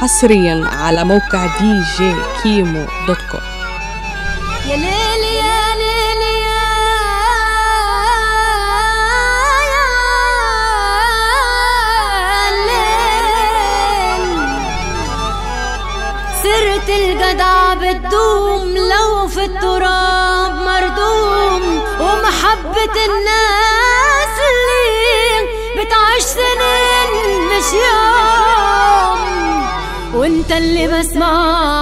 حصريا على موقع DJ Kimo dot com. يا ليل يا ليل يا ليل سرت الجدع بتدوم لو في التراب مردوم ومحبة الناس اللي بتعيش وانت اللي بسمع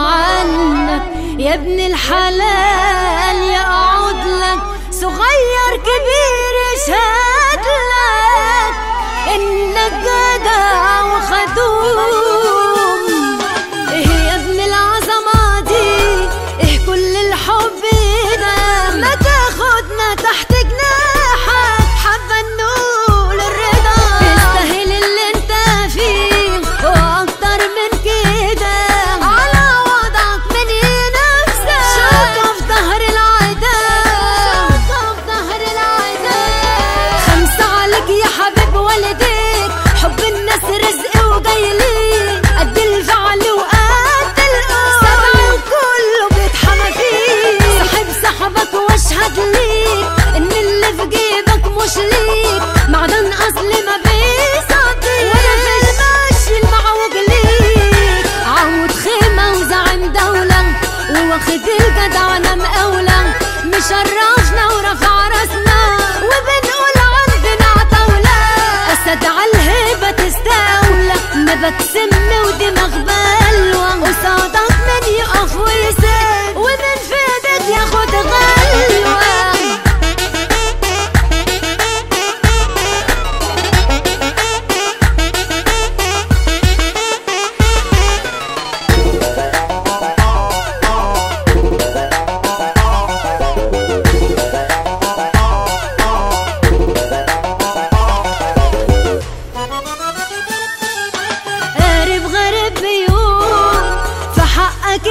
عنك يا ابن الحلال يا اقعد لك صغير كبير يشهد لك إنك جدع وواخد الجدع أنا مقاولة مشرفنا ورفع رأسنا. وبنقول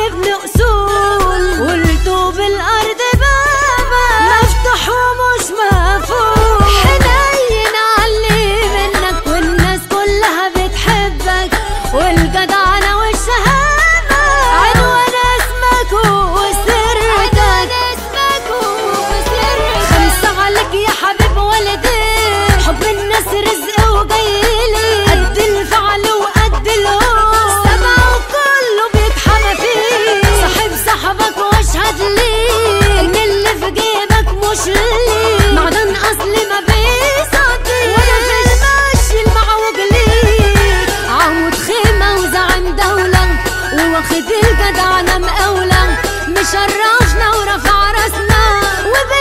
ابن اصول والطوب الأرض بابا. مفتوح ومش مقفول. حنين علي منك والناس كلها بتحبك. والجدعنة والشهامة. عنوان اسمك وسرك. اسمك وسرك. خمسة عليك يا حبيب والديك. حب الناس رزق وجايلي وواخد الجدع أنا مقاولة مشرفنا ورفع رأسنا وبنقول